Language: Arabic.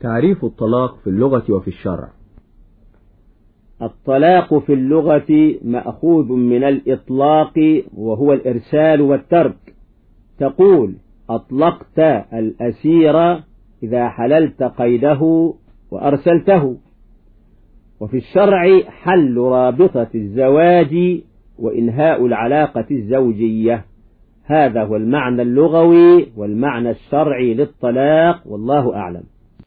تعريف الطلاق في اللغة وفي الشرع. الطلاق في اللغة مأخوذ من الإطلاق وهو الإرسال والترك. تقول أطلقت الأسير إذا حللت قيده وأرسلته. وفي الشرع حل رابطة الزواج وإنهاء العلاقة الزوجية. هذا هو المعنى اللغوي والمعنى الشرعي للطلاق والله أعلم.